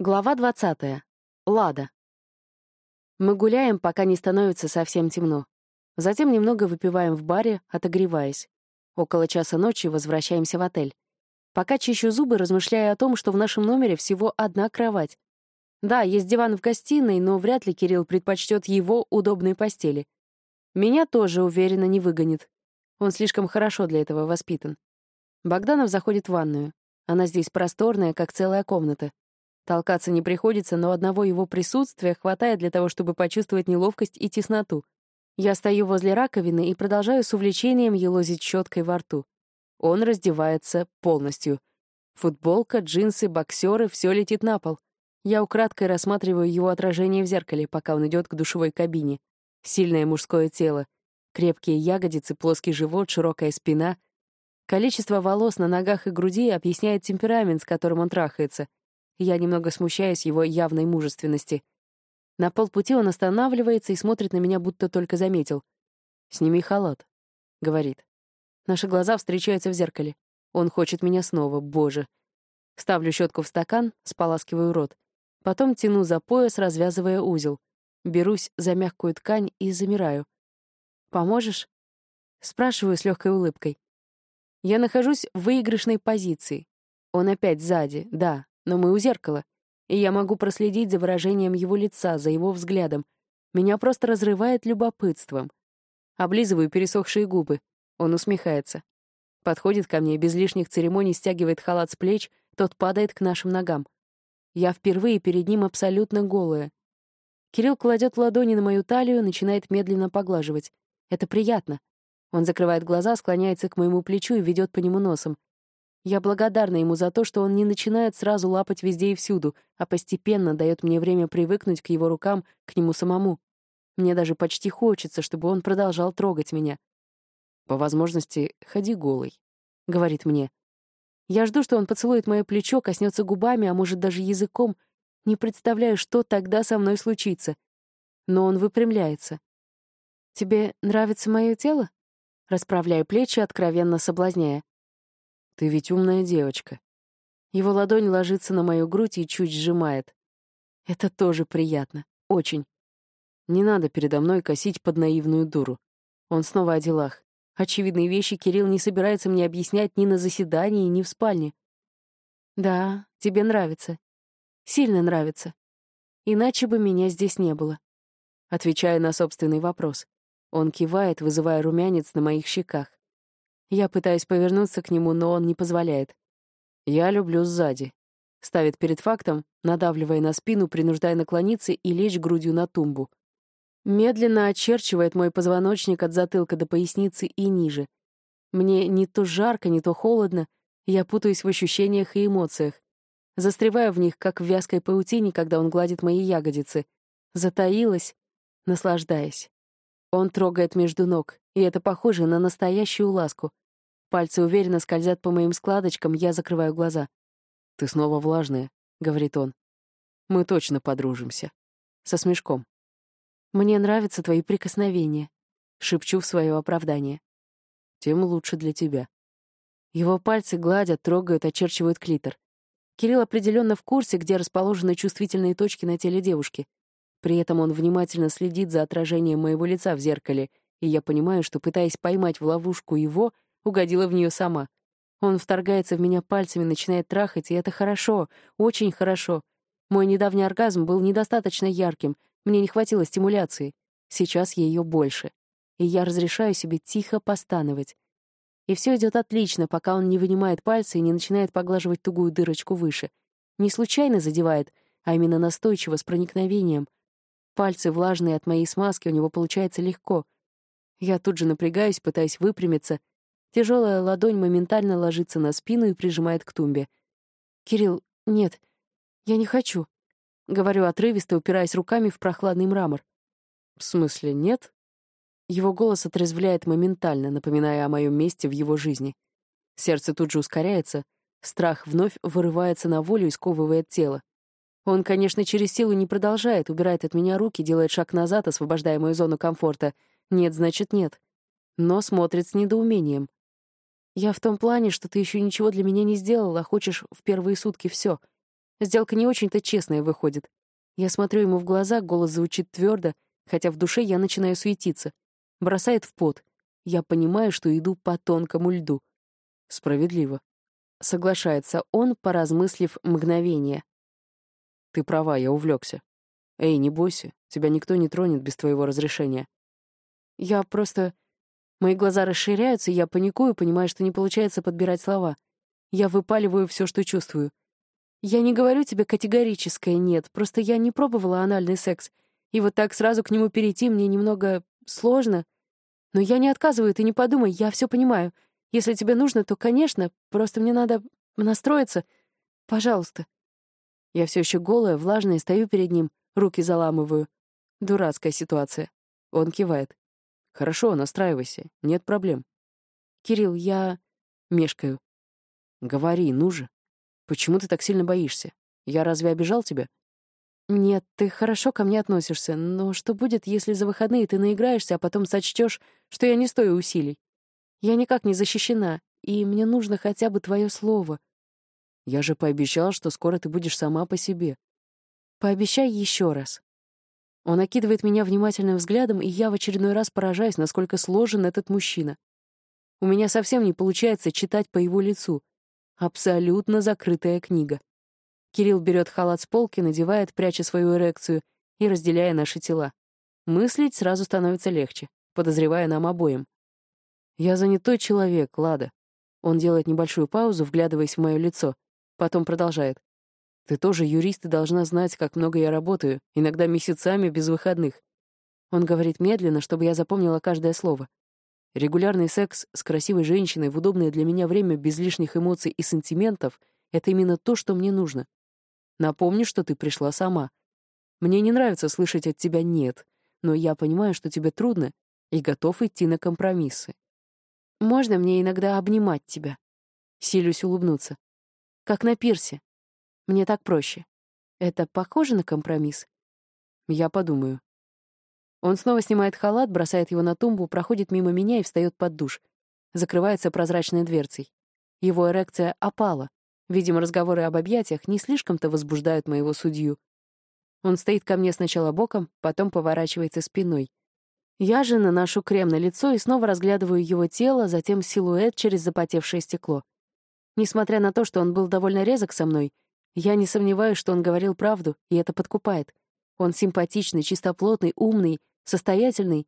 Глава 20. Лада. Мы гуляем, пока не становится совсем темно. Затем немного выпиваем в баре, отогреваясь. Около часа ночи возвращаемся в отель. Пока чищу зубы, размышляя о том, что в нашем номере всего одна кровать. Да, есть диван в гостиной, но вряд ли Кирилл предпочтет его удобной постели. Меня тоже, уверенно, не выгонит. Он слишком хорошо для этого воспитан. Богданов заходит в ванную. Она здесь просторная, как целая комната. Толкаться не приходится, но одного его присутствия хватает для того, чтобы почувствовать неловкость и тесноту. Я стою возле раковины и продолжаю с увлечением елозить щеткой во рту. Он раздевается полностью. Футболка, джинсы, боксеры — все летит на пол. Я украдкой рассматриваю его отражение в зеркале, пока он идет к душевой кабине. Сильное мужское тело. Крепкие ягодицы, плоский живот, широкая спина. Количество волос на ногах и груди объясняет темперамент, с которым он трахается — я немного смущаюсь его явной мужественности. На полпути он останавливается и смотрит на меня, будто только заметил. «Сними халат», — говорит. Наши глаза встречаются в зеркале. Он хочет меня снова, боже. Ставлю щетку в стакан, споласкиваю рот. Потом тяну за пояс, развязывая узел. Берусь за мягкую ткань и замираю. «Поможешь?» Спрашиваю с легкой улыбкой. Я нахожусь в выигрышной позиции. Он опять сзади, да, но мы у зеркала, и я могу проследить за выражением его лица, за его взглядом. Меня просто разрывает любопытством. Облизываю пересохшие губы. Он усмехается. Подходит ко мне, без лишних церемоний стягивает халат с плеч, тот падает к нашим ногам. Я впервые перед ним абсолютно голая. Кирилл кладет ладони на мою талию, начинает медленно поглаживать. Это приятно. Он закрывает глаза, склоняется к моему плечу и ведет по нему носом. Я благодарна ему за то, что он не начинает сразу лапать везде и всюду, а постепенно дает мне время привыкнуть к его рукам, к нему самому. Мне даже почти хочется, чтобы он продолжал трогать меня. «По возможности, ходи голый», — говорит мне. Я жду, что он поцелует мое плечо, коснется губами, а может, даже языком. Не представляю, что тогда со мной случится. Но он выпрямляется. «Тебе нравится мое тело?» Расправляю плечи, откровенно соблазняя. Ты ведь умная девочка. Его ладонь ложится на мою грудь и чуть сжимает. Это тоже приятно. Очень. Не надо передо мной косить под наивную дуру. Он снова о делах. Очевидные вещи Кирилл не собирается мне объяснять ни на заседании, ни в спальне. Да, тебе нравится. Сильно нравится. Иначе бы меня здесь не было. Отвечая на собственный вопрос. Он кивает, вызывая румянец на моих щеках. Я пытаюсь повернуться к нему, но он не позволяет. «Я люблю сзади». Ставит перед фактом, надавливая на спину, принуждая наклониться и лечь грудью на тумбу. Медленно очерчивает мой позвоночник от затылка до поясницы и ниже. Мне не то жарко, не то холодно, я путаюсь в ощущениях и эмоциях. Застреваю в них, как в вязкой паутине, когда он гладит мои ягодицы. Затаилась, наслаждаясь. Он трогает между ног, и это похоже на настоящую ласку. Пальцы уверенно скользят по моим складочкам, я закрываю глаза. «Ты снова влажная», — говорит он. «Мы точно подружимся». Со смешком. «Мне нравятся твои прикосновения», — шепчу в свое оправдание. «Тем лучше для тебя». Его пальцы гладят, трогают, очерчивают клитор. Кирилл определенно в курсе, где расположены чувствительные точки на теле девушки. При этом он внимательно следит за отражением моего лица в зеркале, и я понимаю, что, пытаясь поймать в ловушку его, угодила в нее сама. Он вторгается в меня пальцами, начинает трахать, и это хорошо, очень хорошо. Мой недавний оргазм был недостаточно ярким, мне не хватило стимуляции. Сейчас ее больше. И я разрешаю себе тихо постановать. И все идет отлично, пока он не вынимает пальцы и не начинает поглаживать тугую дырочку выше. Не случайно задевает, а именно настойчиво, с проникновением — Пальцы влажные от моей смазки у него получается легко. Я тут же напрягаюсь, пытаясь выпрямиться. Тяжелая ладонь моментально ложится на спину и прижимает к тумбе. «Кирилл, нет, я не хочу», — говорю отрывисто, упираясь руками в прохладный мрамор. «В смысле, нет?» Его голос отрезвляет моментально, напоминая о моем месте в его жизни. Сердце тут же ускоряется, страх вновь вырывается на волю и сковывает тело. Он, конечно, через силу не продолжает, убирает от меня руки, делает шаг назад, освобождая мою зону комфорта. Нет, значит, нет. Но смотрит с недоумением. Я в том плане, что ты еще ничего для меня не сделала, хочешь в первые сутки все. Сделка не очень-то честная выходит. Я смотрю ему в глаза, голос звучит твердо, хотя в душе я начинаю суетиться. Бросает в пот. Я понимаю, что иду по тонкому льду. Справедливо. Соглашается он, поразмыслив мгновение. Ты права, я увлекся. Эй, не бойся, тебя никто не тронет без твоего разрешения. Я просто... Мои глаза расширяются, я паникую, понимая, что не получается подбирать слова. Я выпаливаю все, что чувствую. Я не говорю тебе категорическое «нет», просто я не пробовала анальный секс, и вот так сразу к нему перейти мне немного сложно. Но я не отказываю, ты не подумай, я все понимаю. Если тебе нужно, то, конечно, просто мне надо настроиться. Пожалуйста. Я все еще голая, влажная, стою перед ним, руки заламываю. Дурацкая ситуация. Он кивает. Хорошо, настраивайся, нет проблем. Кирилл, я... Мешкаю. Говори, ну же. Почему ты так сильно боишься? Я разве обижал тебя? Нет, ты хорошо ко мне относишься, но что будет, если за выходные ты наиграешься, а потом сочтешь, что я не стою усилий? Я никак не защищена, и мне нужно хотя бы твое слово. Я же пообещал, что скоро ты будешь сама по себе. Пообещай еще раз. Он окидывает меня внимательным взглядом, и я в очередной раз поражаюсь, насколько сложен этот мужчина. У меня совсем не получается читать по его лицу. Абсолютно закрытая книга. Кирилл берет халат с полки, надевает, пряча свою эрекцию и разделяя наши тела. Мыслить сразу становится легче, подозревая нам обоим. «Я занятой человек, Лада». Он делает небольшую паузу, вглядываясь в мое лицо, потом продолжает. Ты тоже юрист и должна знать, как много я работаю, иногда месяцами без выходных. Он говорит медленно, чтобы я запомнила каждое слово. Регулярный секс с красивой женщиной в удобное для меня время без лишних эмоций и сантиментов — это именно то, что мне нужно. Напомню, что ты пришла сама. Мне не нравится слышать от тебя «нет», но я понимаю, что тебе трудно, и готов идти на компромиссы. Можно мне иногда обнимать тебя? Силюсь улыбнуться. Как на пирсе, мне так проще. Это похоже на компромисс? Я подумаю. Он снова снимает халат, бросает его на тумбу, проходит мимо меня и встает под душ. Закрывается прозрачной дверцей. Его эрекция опала. Видимо, разговоры об объятиях не слишком-то возбуждают моего судью. Он стоит ко мне сначала боком, потом поворачивается спиной. Я же наношу крем на лицо и снова разглядываю его тело, затем силуэт через запотевшее стекло. Несмотря на то, что он был довольно резок со мной, я не сомневаюсь, что он говорил правду, и это подкупает. Он симпатичный, чистоплотный, умный, состоятельный.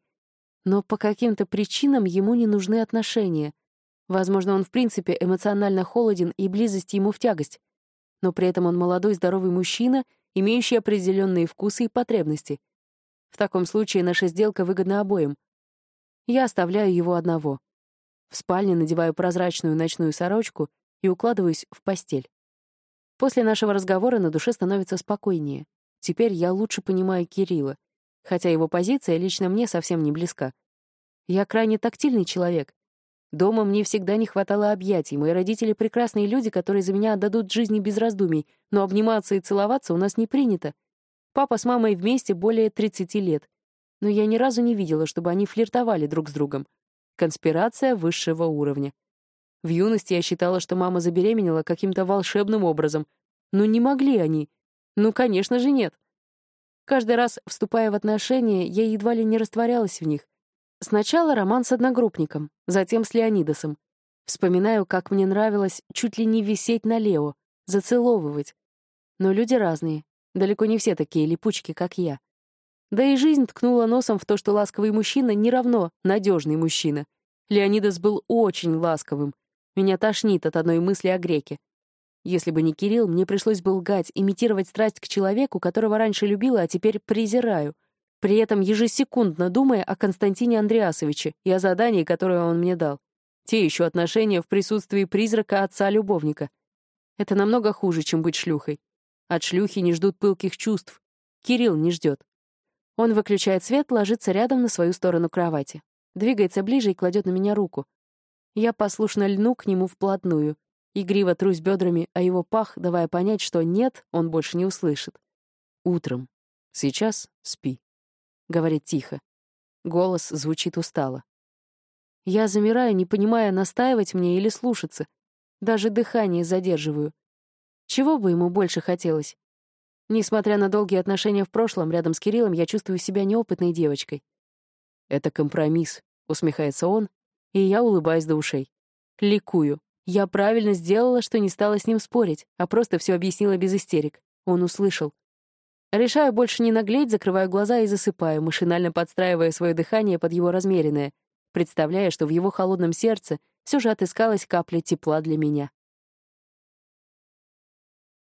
Но по каким-то причинам ему не нужны отношения. Возможно, он в принципе эмоционально холоден, и близость ему в тягость. Но при этом он молодой, здоровый мужчина, имеющий определенные вкусы и потребности. В таком случае наша сделка выгодна обоим. Я оставляю его одного. В спальне надеваю прозрачную ночную сорочку и укладываюсь в постель. После нашего разговора на душе становится спокойнее. Теперь я лучше понимаю Кирилла, хотя его позиция лично мне совсем не близка. Я крайне тактильный человек. Дома мне всегда не хватало объятий. Мои родители — прекрасные люди, которые за меня отдадут жизни без раздумий, но обниматься и целоваться у нас не принято. Папа с мамой вместе более 30 лет. Но я ни разу не видела, чтобы они флиртовали друг с другом. Конспирация высшего уровня. В юности я считала, что мама забеременела каким-то волшебным образом. Но не могли они. Ну, конечно же, нет. Каждый раз, вступая в отношения, я едва ли не растворялась в них. Сначала роман с одногруппником, затем с Леонидасом. Вспоминаю, как мне нравилось чуть ли не висеть на Лео, зацеловывать. Но люди разные, далеко не все такие липучки, как я. Да и жизнь ткнула носом в то, что ласковый мужчина не равно надежный мужчина. Леонидас был очень ласковым, меня тошнит от одной мысли о греке. Если бы не Кирилл, мне пришлось бы лгать, имитировать страсть к человеку, которого раньше любила, а теперь презираю, при этом ежесекундно думая о Константине Андреасовиче и о задании, которое он мне дал. Те еще отношения в присутствии призрака отца-любовника. Это намного хуже, чем быть шлюхой. От шлюхи не ждут пылких чувств. Кирилл не ждет. Он выключает свет, ложится рядом на свою сторону кровати. Двигается ближе и кладет на меня руку. Я послушно льну к нему вплотную, игриво трусь бедрами, а его пах, давая понять, что нет, он больше не услышит. «Утром. Сейчас спи», — говорит тихо. Голос звучит устало. Я замираю, не понимая, настаивать мне или слушаться. Даже дыхание задерживаю. Чего бы ему больше хотелось? Несмотря на долгие отношения в прошлом, рядом с Кириллом я чувствую себя неопытной девочкой. «Это компромисс», — усмехается он, и я улыбаюсь до ушей. Ликую. Я правильно сделала, что не стала с ним спорить, а просто все объяснила без истерик. Он услышал. Решаю больше не наглеть, закрываю глаза и засыпаю, машинально подстраивая свое дыхание под его размеренное, представляя, что в его холодном сердце все же отыскалась капля тепла для меня.